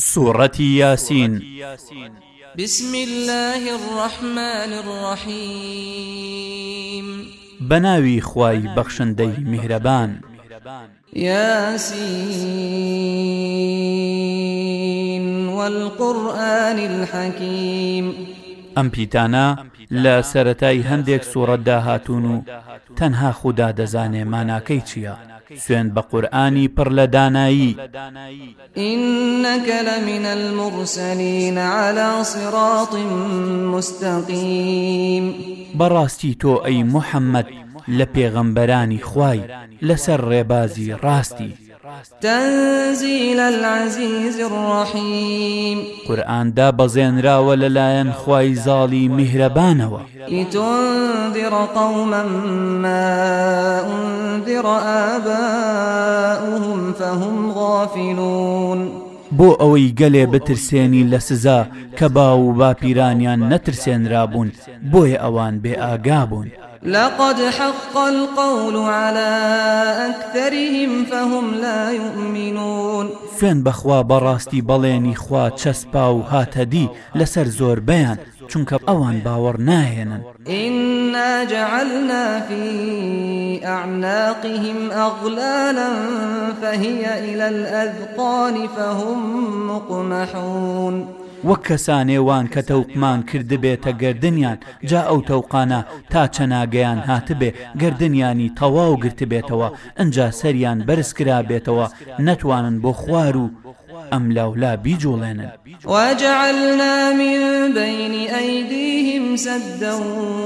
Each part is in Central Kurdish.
سورة ياسين بسم الله الرحمن الرحيم بناوي خواي بخشندي مهربان ياسين والقرآن الحكيم ئەم پیتانە لە سەتای هەندێک سوورەتدا هاتوون و تەنها خوددا دەزانێ ماناکەی چییە؟ سوێن بە قورآانی پڕ لە دانایی إنەکە لە منە المڕسەنین على صراط مستەقیم بەڕاستی تۆ ئەی محەممەد لە پێغەمبەرانی خوای لەسەر ڕێبازی ڕاستی. تەنزیل العزیز الرحیم قورئاندا بەزێنراوە لەلایەن خی زاڵی میهرەبانەوە لتنذر قوما ما أنذر آباؤهم فهم غافلون بۆ ئەوەی گەلێ بترسێنی لە سزا کە باو و باپیرانیان نەترسێنرابوون بۆیە ئەوان بێ ئاگا بوون. لقد حق القول على أكثرهم فهم لا يؤمنون فين بخوا براستي بليني خوا تشسباو هاتدي لسر زور بيان چونکە ئەوان باوەڕ ناهێنن إنا جعلنا في أعناقهم أغلالا فهي إلى الأذقان فهم مقمحون وەک کەسانێوان کە تەوقمان کردبێتە گردنیان جا ئەو تەوقانە تا چەناگەیان هاتبێ گردنیانی تەواو گرتبێتەوە ئەجا سەریان بەرز کرا بێتەوە نەتوانن بۆ خوار و ئەم لاولا بیجوڵێنن واجعلنا من بين أيديهم سدا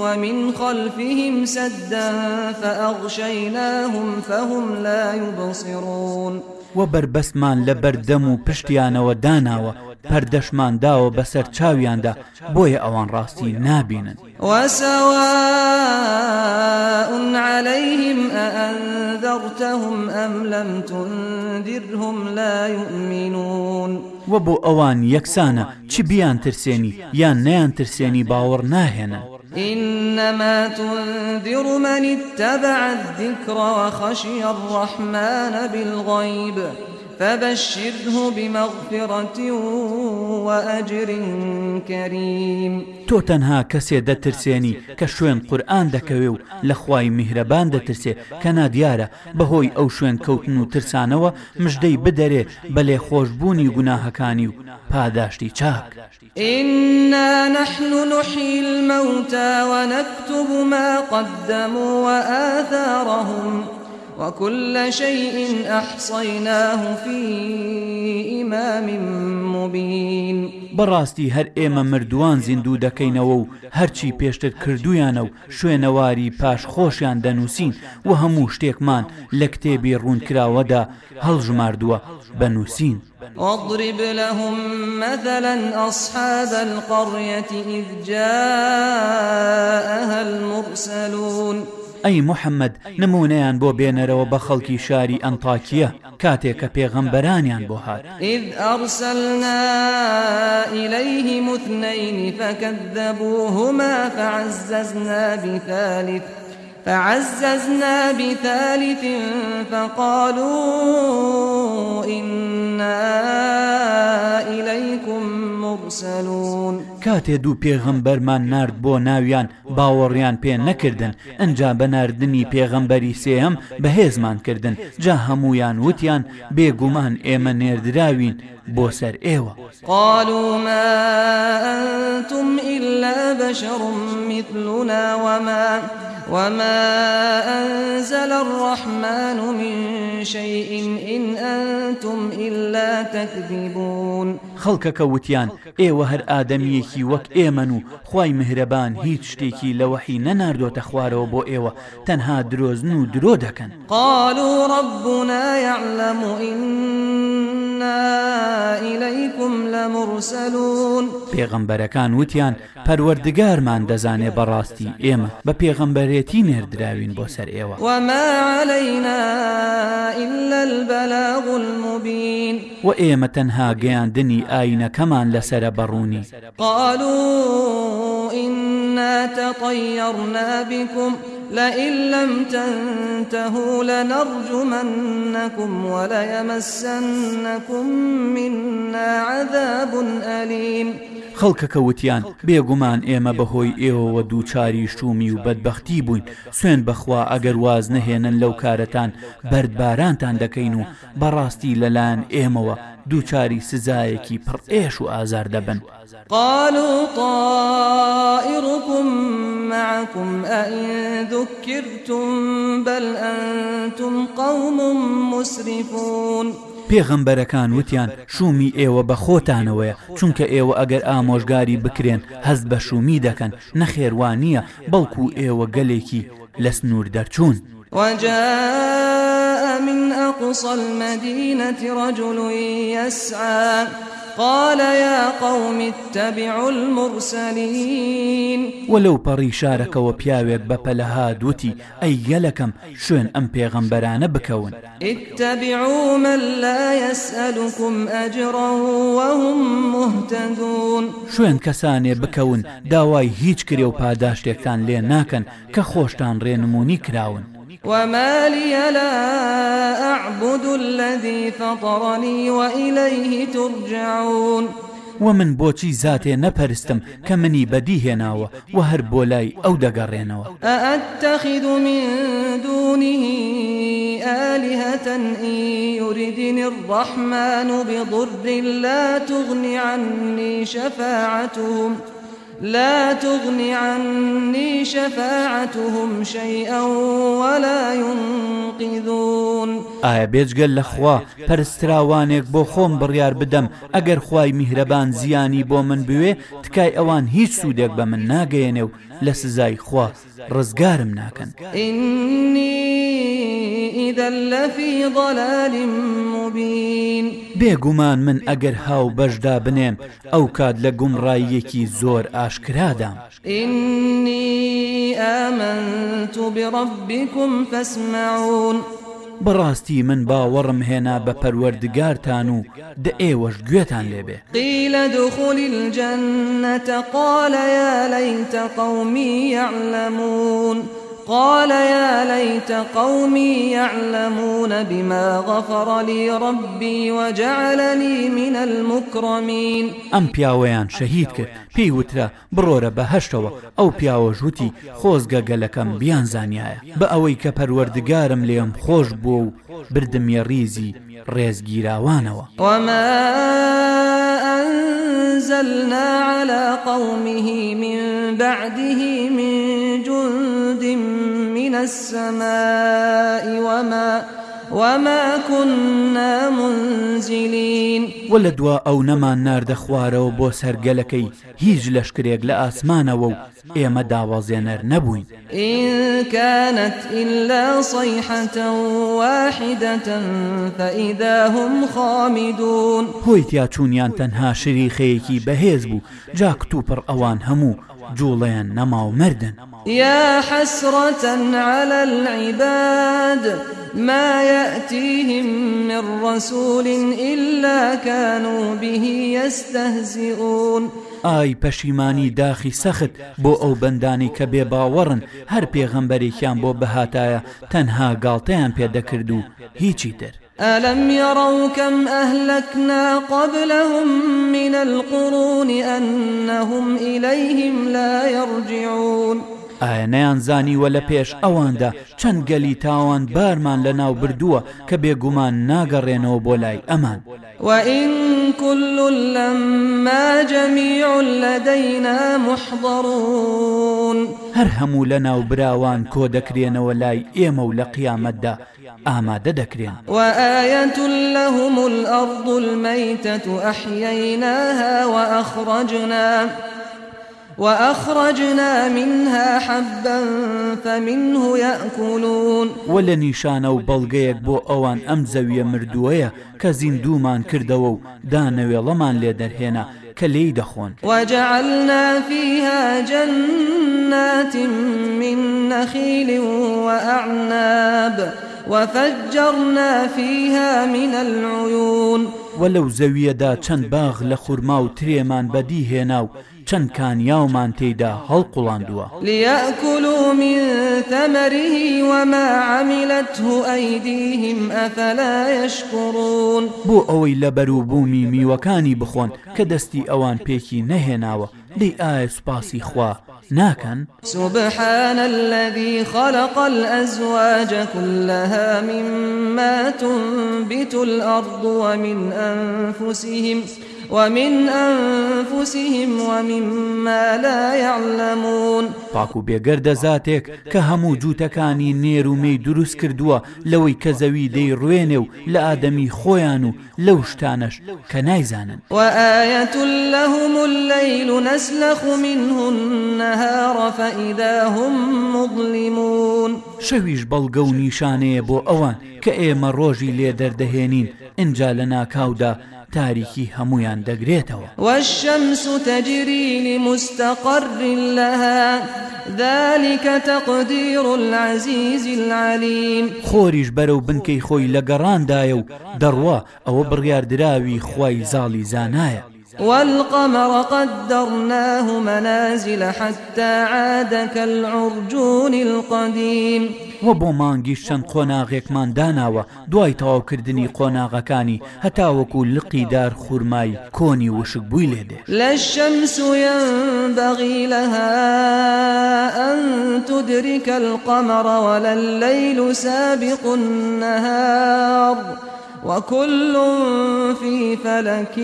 ومن خلفهم سدا فأغشيناهم فهم لا يبصرون و بربەستمان لە بەردەم و پشتیانەوە داناوە پەردەشمانداوە بەسەر چاویاندا بۆیە ئەوان ڕاستی نابینن وسەون عليهلەیهم ئەدەڕتەهم ئەم لەم تندیرهم لا يؤمنون وە بۆ ئەوان یەکسانە چی بیان ترسێنی یان نەیان ترسێنی باوەڕ ناهێنە إنما تنذر من اتبع الذكر وخشي الرحمن بالغيب فبشره بمغفرة وأجر كريم تۆ تەنها کەسێ دەترسێنی کە شوێن قورآن دەکەوێ و لە خوای میهرەبان دەترسێ کە نادیارە بەهۆی ئەو شوێن کەوتن و ترسانەوە مژدەی بدەرێ بەلێ خۆشببوونی گوناهەکانی و پاداشتی چاک إنا نحن نحيي الموتى ونكتب ما قدموا وآثارهم وكل شيء أحصيناه في إمام مبين بەڕاستی هەر ئێمە مردووان زیندوو دەکەینەوە و هەرچی پێشتر کردویانە و شوێنەواری پاشخۆشیان دەنووسین و هەموو شتێکمان لە کتێبی ڕوونکراوەدا هەڵژماردووە بەنووسین. واضرب لهم مثلا أصحاب القرية إذ جاءها المرسلون ئەی محەممەد نمونەیان بۆ بێنەرەوە بە خەڵکی شاری ئەنتاکیە کاتێک کە پێغەمبەرانیان بۆ هات إذ أرسلنا إليه مثنين فكذبوهما فعززنا بثالث فعززنا بثالث فقالوا إنا إليكم مرسلون کاتێ دوو پێغەمبەرمان نرد بۆ ناویان باوەڕیان پێ نەکردن ئەنجا بە نردنی پێغەمبەری سێم بەهێزمان کردن جا هەمویان وتیان بێگومان ئێمە نێردراوین بۆ سەر ئێوە قالوا ما أنتم إلا بشر مثلنا وما وما أنزل الرحمن من شيء إن أنتم إلا تكذبون خەڵکەکە وتیان ئێوە هەر ئادەمیەکی وەک ئێمە و خی مهرەبان هیچ شتێکی لە وەحی نەناردۆتە خوارەوە بۆ ئێوە تەنها درۆزن و درۆ دەکەن قالوا ربنا يعلم إن إليكم لمرسلون پێغەمبەرەکان وتیان پەروەردگارمان دەزانێ بەڕاستی ئێمە بە پێغەمبەرێتی نێردراوین بۆ سەر ئێوە وما علينا إلا البلاغ المبين و ئێمە تەنها گەیاندنی ئاینەکەمان لەسرە بەڕوونی قالوا إنا تطيرنا بكم لئن لم تنتهوا لنرجمنكم وليمسنكم منا عذاب أليم خەڵکەکە وتیان بێگومان ئێمە بەهۆی ئێوەوە دووچاری شومی و بەدبختی بووین سوێن بەخوا ئەگەر واز نەهێنن لەو کارەتان بەردبارانتان دەکەین و بەڕاستی لەلایەن ئێمەوە دووچاری سزایەکی پڕ ئێش و ئازار دەبن قال و طائڕکم معکم ئەدوکردتم بەل ئەتم قوم مسریفون. پێغەمبەرەکان وتیان شومی ئێوە بە خۆتانەوەیە چونکە ئێوە ئەگەر ئامۆژگاری بکرێن هەست بە شومی دەکەن نەخێوان نییە بەڵکو ئێوە گەلێکی لە سنوور دەرچوون وجاء من أقصى المدينة رجل يسعى قال يا قوم اتبعوا المرسلين ولو پەڕی شارەکەوە پیاوێک بە پەلەها دوتی ئەی گەلەکەم شوێن ئەم پێغەمبەرانە بکەون اتبعوا من لا يسألكم أجرا وهم مهتدون شوێن کەسانێ بکەون داوای هیچ کرێ و پاداشتێکتان لێ ناکەن کە خۆشتان ڕێنمونی کراون وما لي لا أعبد الذي فطرني وإليه ترجعون ومن بۆچی زاتێ نەپەرستم کە منی بەدیهێناوە و هەر بۆ لای ئەو دەگەڕێنەوە ئەتەخید و من دونیه ئەلیهەتەن یوریدینی ڕەحمان و بێ ضڕی لا تغنی عنی شەفاعتهم. لا تغني عني شفاعتهم شيئا ولا ينقذون ئایا بێجگەل لە خوا پەرستراوانێک بۆ خۆم بڕیار بدەم ئەگەر خوای میهرەبان زیانی بۆ من بوێ تکای ئەوان هیچ سوودێک بە من ناگەیەنێ و لە سزای خوا ڕزگارم ناکەن لەفی ضەلالی مبین بێگومان من ئەگەر هاو بەشدا بنێم ئەو کات لە گومڕاییەکی زۆر ئاشکرادام ئینی ئەمەند تو بڕبیکم فەسمەون بەڕاستی من باوەڕم هێنا بە پەروەردگارتان و دە ئێوەش گوێتان لێبێ قیلە دخۆلی جەنەتە قالە لەینتە قومی يعلمون. قال يا ليت قومي يعلمون بما غفر لي ربي وجعلني من المكرمين ئەم پیاوەیان شەهید کرد پێی وترە بڕۆرە بەهشتەوە ئەو پیاوە ژووتی خۆزگە گەلەکەم بیان زانایە بە ئەوەی کە پەروەردگارم لێم خۆش بووە و بردمیە ریزی ڕێزگیراوانەوە وما أن أنزلنا على قومه من بعده من جند من السماء وما أنزلنا وما كنا منزلين ولا دوا ئەو نەمان ناردە خوارەوە بۆ سەرگەلەکەی هیچ لەشکرێک لە ئاسمانەوە و ئێمە داوازێنەر نەبووین ئینکانت إلا صيحة واحدة فإذا هم خامدون هۆی تیا چوونیان تەنها شریخەیەکی بەهێز بوو جاکتوپڕ ئەوان هەموو جوڵەیان نەماو مردن. يا حسرة على العباد ما يأتيهم من رسول إلا كانوا به يستهزئون ئای پەشیمانی داخی سەخت بۆ ئەو بەندانی کە بێ باوەڕن هەر پێغەمبەرێکیان بۆ بەهاتایە تەنها گاڵتەیان پێدەکرد و هیچی تر ألم يروا كم أهلكنا قبلهم من القرون أنهم إليهم لا يرجعون ئایا نەیانزانیوە لە پێش ئەواندا چەند گەلی تاوان بارمان لە ناو بردووە کە بێگومان ناگەڕێنەوە بۆ لای ئەمان وئین كل لما جميع لدينا محضرون هەر هەموو لە ناو براوان کۆ دەکرێنەوە لای ئێمە و لە قیامەتدا ئامادە دەکرێن وآية لهم الأرض الميتة أحييناها وأخرجنا وأخرجنا منها حبا فمنه يأكلون ولا نیشانە و بەڵگەیەک بۆ ئەوان ئەم زەویە مردووەیە کە زیندومان کردەوە و دانەوێڵەمان لێ دەرهێنا کە لێی دەخۆن وجعلنا فيها جنات من نخيل وأعناب وفجرنا فيها من العيون وەلەو زەویەدا چەند باغ لە خوورما و ترێمان بەدی هێنا و چەند کانیاومان تێیدا هەڵقوڵاندووە لیەکولو من ثەمەریه وما عملته ئەیدیهم ئەفەلا یشکڕون بۆ ئەوەی لە بەرووبوومی میوەکانی بخۆن کە دەستی ئەوان پێکی نەهێناوە لی ئایا سوپاسی خوا ناکەن سبحان الذي خلق الأزواج كلها مما تنبت الأرض ومن أنفسهم ومن أنفسهم ومما لا يعلمون پاک و بێگەردە زاتێک کە هەموو جووتەکانی نێر و مەی دروست کردووە لەوەی کە زەوی دەی ڕوێنێ و لە ئادەمی خۆیان و لەو شتانەش کە نایزانن وآية لهم الليل نسلخ منه النهار فإذا هم مظلمون شەویش بەڵگە و نیشانەیە بۆ ئەوان کە ئێمە ڕۆژی لێ دەردەهێنین ئنج لە ناکاودا تاریکی هەمویان دەگرێتەوە وەشەمس و تەجرینی مستەقڕین لەها ذلكکە تەقدیر و العزیزی العلیم خۆریش بەرەو بنکەی خۆی لە گەڕاندایە و دەڕوا ئەوە بڕیاردراوی خی زاڵی زانایە والقمر قدرناه منازل حتى عاد كالعرجون القديم و بۆ مانگی شەند قۆناغێکمان داناوە دوای تەواوکردنی قۆناغەکانی هەتاوەکو لقیدار خوورمای کۆنی وشک بووی لێدێ لە شەمسویان بەغی لەها ئەن تودریکە القەمەڕەوە لە لەیل و سابق النهار. وكل في فلك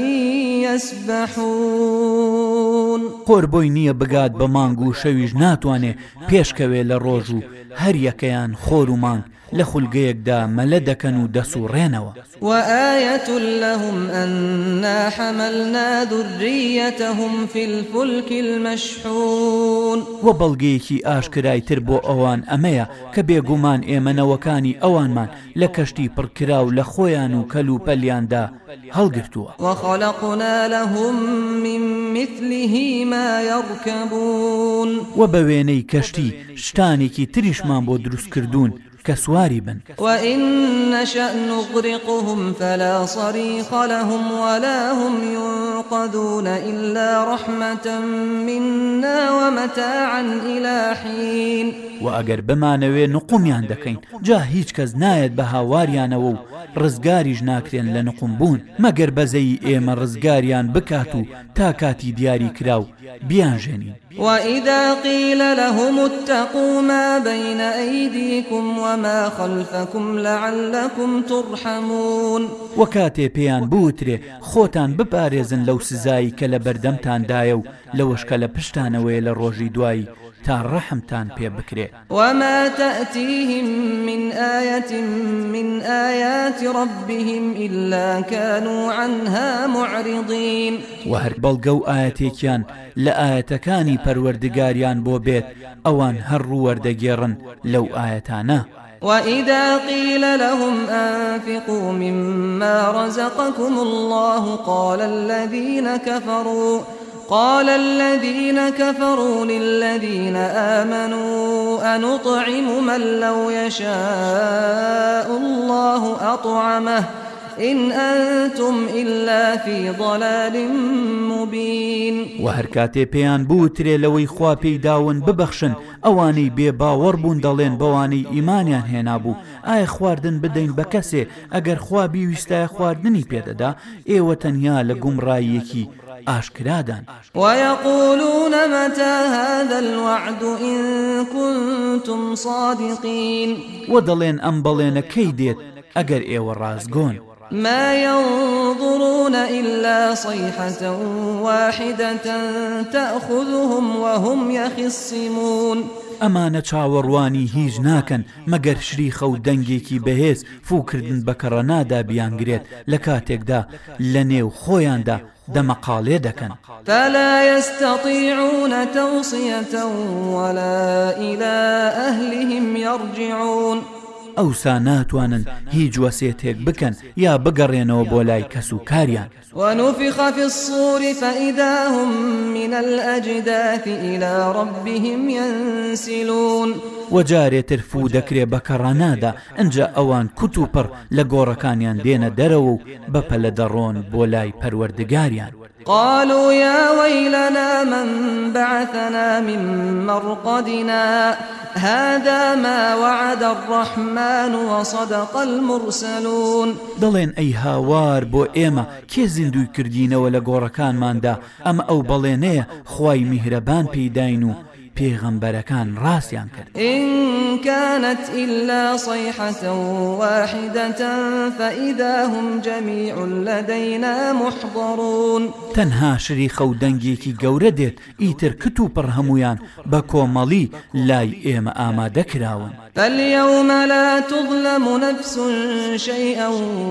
يسبحون قربۆی نییە بگات بە مانگ و شەویش ناتوانێ پێشکەوێ لە ڕۆژ و هەر یەکەیان خۆر و مانگ لە خولگەیەکدا مەلە دەکەن و دەسوڕێنەوە وآەت لەهم ئەنا حەمەلنا دوڕیەتەهم فیلفولکی المەشحون وە بەڵگەیەکی ئاشکرای تر بۆ ئەوان ئەمەیە کە بێگومان ئێمەنەوەکانی ئەوانمان لە کەشتی پڕکرا و لە خۆیان پەلیان و کەل و پەلیاندا هەڵگرتووە وەخەلقنا لەهم من مثله ما يركبون و بە وێنەی کەشتی شتانێکی تریشمان بۆ دروستکردوون کە سواری بن وئینشأن نغرقهم فلا صريخ لهم ولا هم ينقذون إلا رحمة منا ومتاعا إلى حين و ئەگەر بمانەوێ نقومیان دەکەین جا هیچ کەس نایەت بە هاواریانەوە و ڕزگاریش ناکرێن لە نقوم بوون مەگەر بەزەی ئێمە ڕزگاریان بکات و تا کاتی دیاری کراو بیانژێنین وإذا قيل لهم اتقوا ما بين أيديكم وما خلفكم لعلكم ترحمون وكاتي بيان بوتري خوتان ببارزن لو سزاي كلا بردمتان دايو لوش كلا بشتانوي لروجي دواي تا ڕەحمتان پێ بکرێت وما تأتيهم من آية من آيات ربهم إلا كانوا عنها معرضين وهر بلغو آياتيكيان لآياتكاني پروردگاريان بو بيت أوان هر وردگيرن لو آياتانا وإذا قيل لهم أنفقوا مما رزقكم الله قال الذين كفروا قال الذين كفروا للذين آمنوا أنطعم من لو يشاء الله أطعمه إن أنتم إلا في ضلال مبين وهر كاتي بيان بوتري لوي خوا داون ببخشن ئەوانی بێباوەڕ بوون دەڵێن بەوانی ئیمانیان هێنابوو ئایا خواردن بدەین بە کەسێ ئەگەر خوا بیویستای خواردنی پێدەدا ئێوە تەنیا لە گومڕایەکی ئاشکرادان ويقولون متى هذا الوعد إن كنتم صادقين ودلين أم بلين كيديت أجر إيوة الرازقون ما ينظرون إلا صيحة واحدة تأخذهم وهم يخصمون ئەمانە چاوەڕوانی هیچ ناکەن مەگەر شریخە و دەنگێکی بەهێز فوکردن بەکەڕە نادا بیانگرێت لە کاتێکدا لە نێو خۆیاندا دەمەقالێ دەکەن فلا يستطيعون توصية ولا إلى أهلهم يرجعون ئەوسا ناتوانن هیچ وەسێتێک بکەن یا بگەڕێنەوە بۆ لای کەس و کاریان وەنوفی خافی الصوری فەئیداهم من الأجداث إلى ربهم ينسلون وەجارێتر فو دەکرێ بە کەڕانادا ئەجا ئەوان کووت و پڕ لە گۆڕەکانیان دێنە دەرەوە و بەپە لە دەڕۆن بۆ لای پەروەردگاریان. قالوا يا ويلنا من بعثنا من مرقدنا هذا ما وعد الرحمن وصدق المرسلون دڵێن ئەی هاوار بۆ ئێمە کێ زیندوی کردینەوە لە گۆڕەکانماندا ئەم ئەو بەڵێنەیە خوای میهرەبان پێداین و پێغەمبەرەکان ڕاستیان کرد ئینکانت إلا صيحة واحدة فإذا هم جميع لدينا محضرون تەنها شری خەودەنگێکی گەورە دێت ئیتر کت و پڕ هەمویان بە کۆمەڵی لای ئێمە ئامادەکراون فاليوم لا تظلم نفس شيئا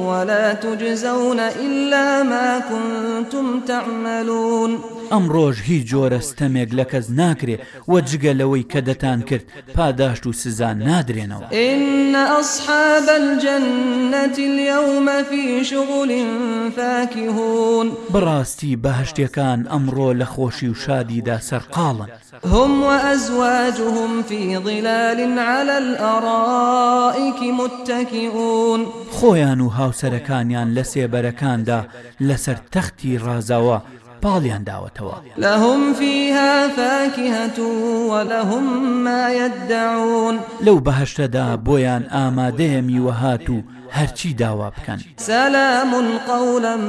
ولا تجزون إلا ما كنتم تعملون ئەمڕۆژ هیچ جۆرە ستەمێک لە کەس ناکرێ و ئەوە جگە لەوەی کە دەتان کرد پاداشت و سزان نادرێنەوە ئێنە ئەسحاب الجەنەتی لەومەفی شغولین فاکیهون بەڕاستی بەهشتەکان ئەمڕۆ لە خۆشی و شادیدا سەرقاڵن هم وأزواجهم في ظلال على الأرائك متكئون خۆیان و هاوسەرەکانیان لە سێبەرەکاندا لەسەر تەختی ڕازاوە پاڵیان داوەتەوە لەهم فيها فاكهة ولهم ما يدعون لەو بەهشتەدا بۆیان ئامادەیە میوەهات و هەرچی داوا بکەن سەلام قەولم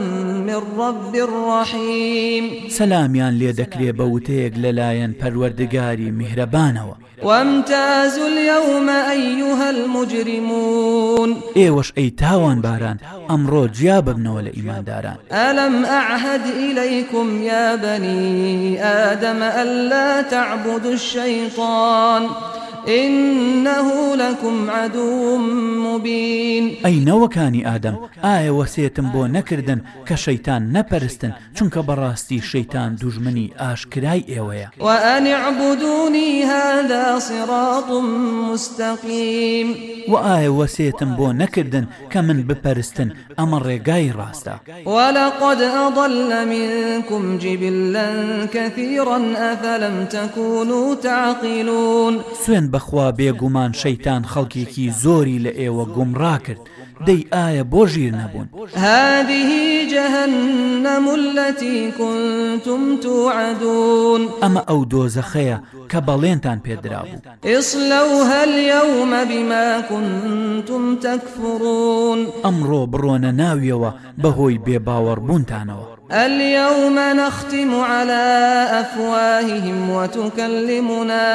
من رب الرحیم سەلامیان لێ دەکرێ بە وتەیەک لەلایەن پەروەردگاری میهرەبانەوە وامتاز اليوم أيها المجرمون ئێوەش ئەی تاوان باران ئەمڕۆ جیا ببنەوە لە ئیمانداران ألم أعهد إليكم يا بني آدم ألا تعبدوا الشيطان إنه لكم عدو مبين أي نوكاني آدم آية وسيتم بو نكردن كشيطان نبرستن چونك براستي شيطان دجمني آشكراي إيويا وأن اعبدوني هذا صراط مستقيم وآية وسيتم بو نكردن كمن ببرستن أمر رقاي راستا ولقد أضل منكم جبلا كثيرا أفلم تكونوا تعقلون سوين بەخوا بێگومان شەیتان خەڵکیێکی زۆری لە ئێوە گومڕا کرد دەی ئایا بۆ ژیر نەبوون هذه جهنم التي كنتم توعدون ئەمە ئەو دۆزەخەیە کە بەڵێنتان پێدرابوو ئیسلەوها اليوم بما كنتم تكفرون ئەمڕۆ بڕۆنە ناویەوە بەهۆی بێباوەڕبوونتانەوە اليوم نختم على أفواههم وتكلمنا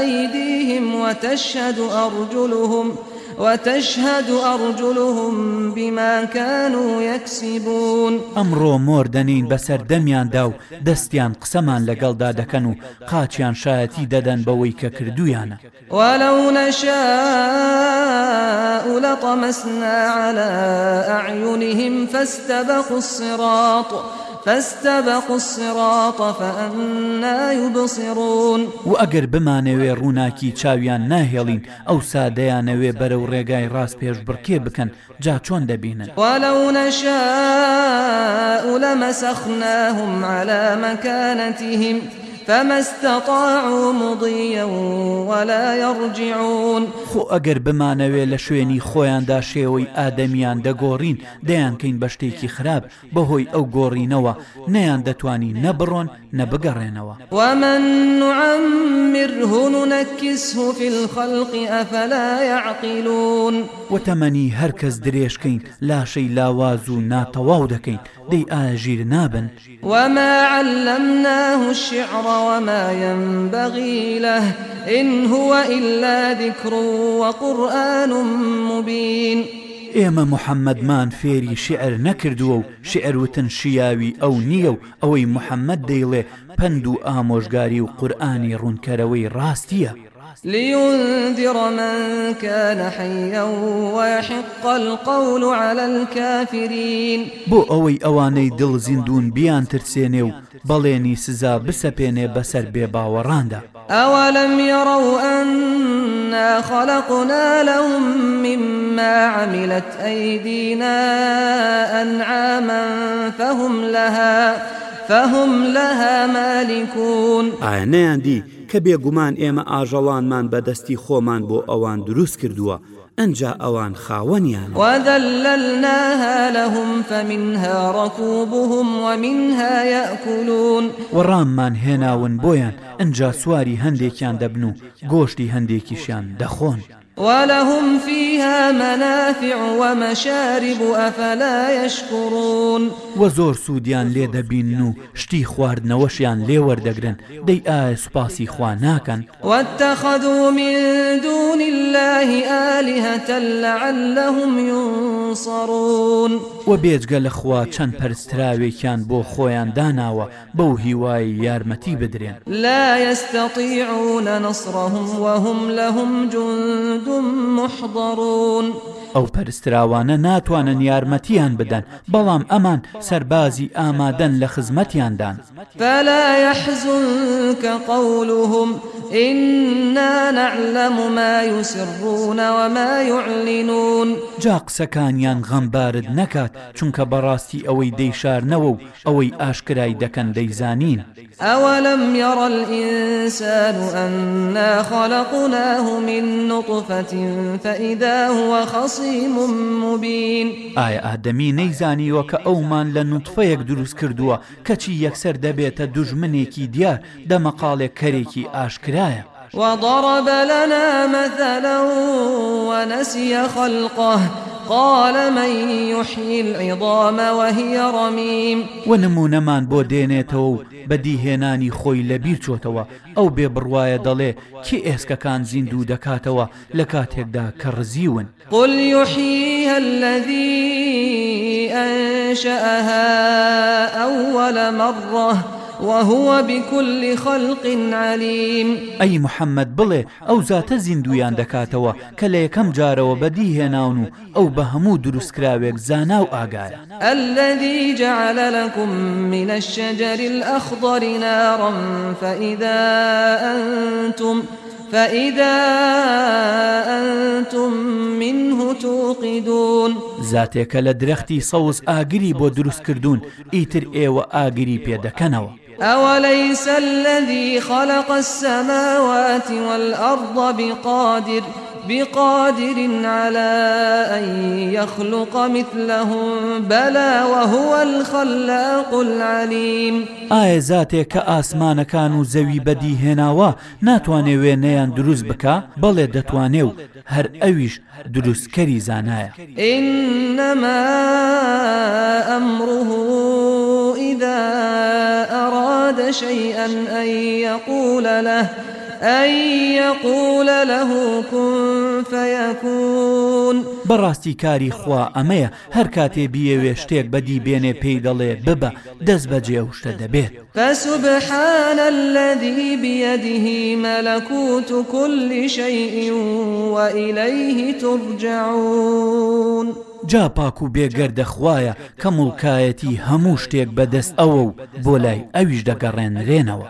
أيديهم وتشهد أرجلهم وتشهد أرجلهم بما كانوا يكسبون ئەمڕۆ مۆر دەنین بەسەر دەمیاندا و دەستیان قسەمان لەگەڵدا دەکەن و قاچیان شایەتی دەدەن بەوەی کە کردویانە وەلو نەشاء لەطەمەسنا على أعينهم فاستبقوا الصراط. فاستبقوا الصراط فأنا يبصرون وأجر بمانەوێ ڕووناکی چاویان ناهێڵین ئەو سادەیانەوێ بەرە و ڕێگای ڕاست پێش بڕکێ بکەن جا چۆن دەبینن وەلو نەشاء لەمەسەخناهم على مكانتهم فما استطاعوا مضيا ولا يرجعون خو ئەگەر بمانەوێ لە شوێنی خۆیاندا شێوەی ئادەمیان دەگۆڕین دەیانکەین بە شتێکی خراپ بەهۆی ئەو گۆڕینەوە نەیان دەتوانی نەبڕۆن نەبگەڕێنەوە ومن نعمرهونەکیسه في الخەلقی ئەفەلا يعقلون وتەمەنی هەرکەس درێژکەین لاشەی لاواز و ناتەواو دەکەین دەی ئاژیر نابن وما علمناه الشعر وما ينبغي له إن هو إلا ذكر وقرآن مبين ئێمە محەممەدمان فێری شعر نەکردووە و شعر وتن شیاوی ئەو نییە و ئەوەی محەممەد دەیڵێ پند و ئامۆژگاری و قورآانی ڕوونکەرەوەی ڕاستیە لينذر من كان حيا ويحق القول على الكافرين بو ئەوەی ئەوانەی دڵ زیندون بیان ترسێنێ و بەڵێنی سزا بسەپێنێ بەسەر بێ باوەڕاندا ئەوەلم يروا أنا خلقنا لهم مما عملت أيدينا أنعاما فهم لها فهم لها مالكون ئاەیان دی کە بێگومان ئێمە ئاژەڵانمان بەدەستی خۆمان بۆ ئەوان دروست کردووە ئەجا ئەوان خاوەنیان وەدەللناها لەهم فەمینها ڕەکوبهم ومنها یەکولون وەڕاممان هێناون بۆیان ئەجا سواری هەندێکیان دەبن و گۆشتی هەندێکیشیان دەخۆن. ولهم فيها منافع ومشارب أفلا يشكرون وزور سوديان لي دبين نو شتي خوارد نوشيان لي وردقرن دي آي سباسي خواناكن واتخذوا من دون الله آلهة لعلهم ينصرون وبيجغ لخوا چند پرستراوي كان بو خوين داناوا بو هواي يارمتي بدرين لا يستطيعون نصرهم وهم لهم جند جند محضرون ئەو پەرستراوانە ناتوانن یارمەتیان بدەن بەڵام ئەمان سەربازی ئامادەن لە خزمەتیاندان فلا يحزنك قولهم إنا نعلم ما يسرون وما يعلنون جا قسەکانیان غەمبارد نەکات چونکە بەڕاستی ئەوەی دەیشارنەوە و ئەوەی ئاشکرای دەکەن دەیزانین أولم يرى الإنسان أنا خلقناه من نطفة فإذا هو خصيم مبين ئایا ئادەمی نەیزانیوە کە ئەومان لە نوتفەیەک دروست کردووە کەچی یەکسەر دەبێتە دوژمنێکی دیار دەمەقالێک کەرێکی ئاشکرایە وضرب لنا مثلا ونسي خلقه قال من يحيي العظام وهي رميم ونمونەمان بۆ دێنێتەوە و بەدیهێنانی خۆی لەبیر چۆتەوە ئەو بێ بڕواایە دەڵێ کی ئێسکەکان زیندوو دەکاتەوە لە کاتێکدا کە ڕزیون قل يحيي الذي أنشأها أول مرة وهوە بكل خەلق علیم ئەی محەممەد بڵێ ئەو زاتە زیندویان دەکاتەوە کە لە یەکەم جارەوە بەدی هێناون و ئەو بە هەموو دروستکراوێک زانا و ئاگایە ئەلذی جعل لەکم منە الشجری الأخضر نارا فإذا أنتم فإذا أنتم منه توقدون زاتێکە لە درەختی سەوز ئاگری بۆ دروستکردوون ئیتر ئێوە ئاگری پێدەکەنەوە أوليس الذي خلق السماوات والأرض بقادر بقادر على أن يخلق مثلهم بلى وهو الخلاق العليم ئایا زاتێک کە ئاسمانەکان و زەوی بەدی هێناوە ناتوانێ وێنەیان دروست بکە بەڵێ دەتوانێ و هەر ئەویش دروستکەری زانایە إنما ئەمره إذا أراد شيئا أن يقول له أن يقول له كن فيكون بەڕاستی کاری خوا ئەمەیە هەر کاتێ بیەوێ شتێک بەدی بێنێ پێی دەڵێ ببە دەست بەجێ شتە دەبێت فسبحان الذي بيده ملكوت كل شيء وإليه ترجعون جا پاک و بێگەردە خوایە کە مڵکایەتی هەموو شتێک بەدەست ئەوە و بۆ لای ئەویش دەگەڕێنرێنەوە.